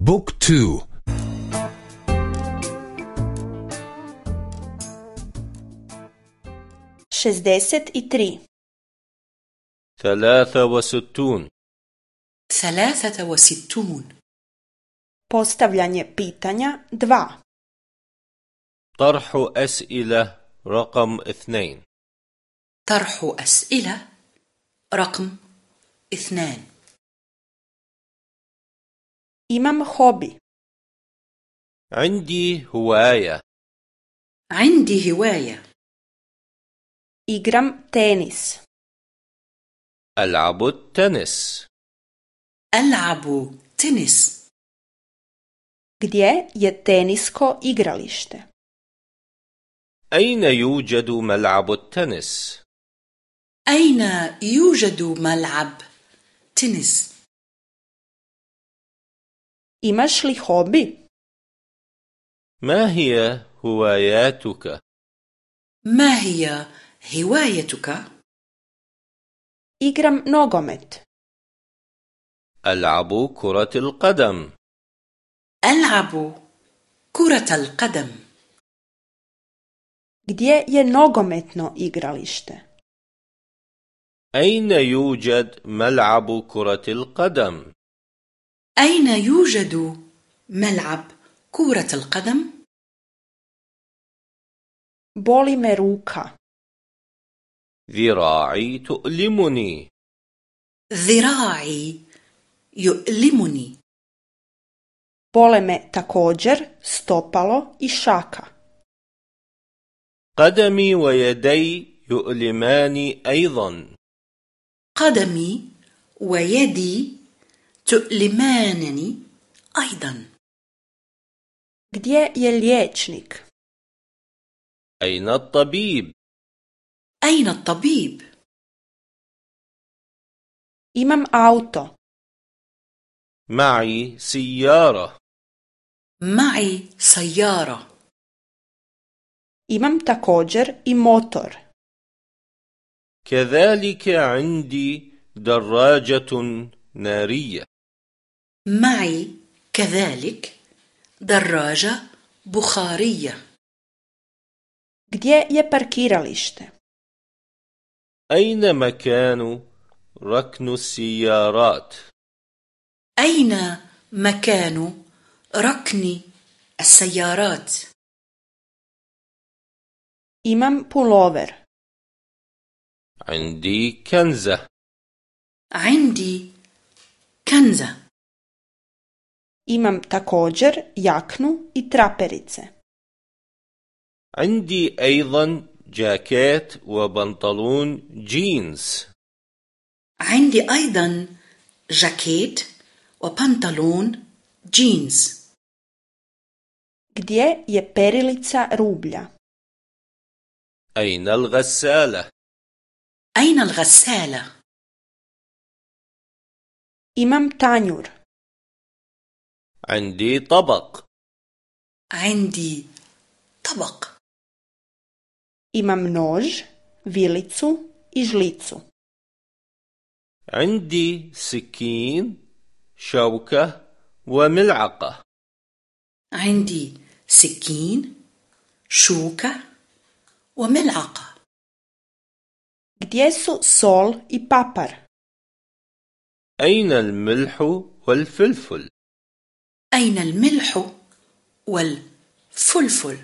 book two. šezdeset i tri ثلاثة وستون. ثلاثة وستون. Postavljanje pitanja 2 طرح أسئلة رقم اثنين. طرح أسئلة رقم اثنان. Imam hobi. عندي هواية عندي هواية Igram tenis. ألعب التنس ألعب تنس Gdje je tenisko igralište? أين يوجد ملعب التنس؟ أين يوجد ملعب تنس؟ Imaš li hobi? ما هي هواياتك؟ ما هي هوايتك؟ Igram nogomet. ألعب كرة القدم ألعب كرة القدم Gdje je nogometno igralište? أين يوجد ملعب كرة القدم؟ أين يوجد ملعب كرة القدم؟ Boli me ruka. ذراعي تؤلمني ذراعي يؤلمني Bole me također stopalo i šaka. قدمي ويدي يؤلماني أيضا قدمي ويدي تؤلمانني أيضا Gdje je liječnik? أين الطبيب؟ أين الطبيب؟ Imam auto. معي سيارة معي سيارة Imam također i motor. كذلك عندي دراجة نارية معي كذلك دراجة بخارية Gdje je parkiralište? أين مكان ركن السيارات؟ أين مكان ركن السيارات؟ Imam pulover. عندي كنزة عندي كنزة Imam također jaknu i traperice. عندي أيضا جاكيت وبنطلون جينز عندي أيضا جاكيت وبنطلون جينز Gdje je perilica rublja? أين الغسالة؟ أين الغسالة؟ Imam tanjur. عندي طبق عندي طبق Imam nož, vilicu i žlicu. عندي سكين شوكة وملعقة عندي سكين شوكة وملعقة Gdje su sol i papar? أين الملح والفلفل؟ أين الملح والفلفل؟